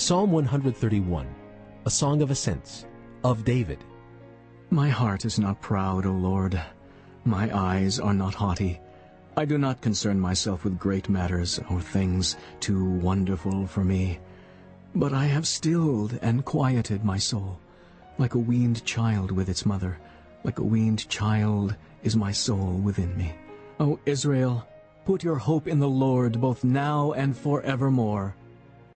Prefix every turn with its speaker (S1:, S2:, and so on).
S1: Psalm 131, a song of ascents, of David.
S2: My heart is not proud, O Lord. My eyes are not haughty. I do not concern myself with great matters or things too wonderful for me. But I have stilled and quieted my soul, like a weaned child with its mother. Like a weaned child is my soul within me. O Israel, put your hope in the Lord both now and forevermore.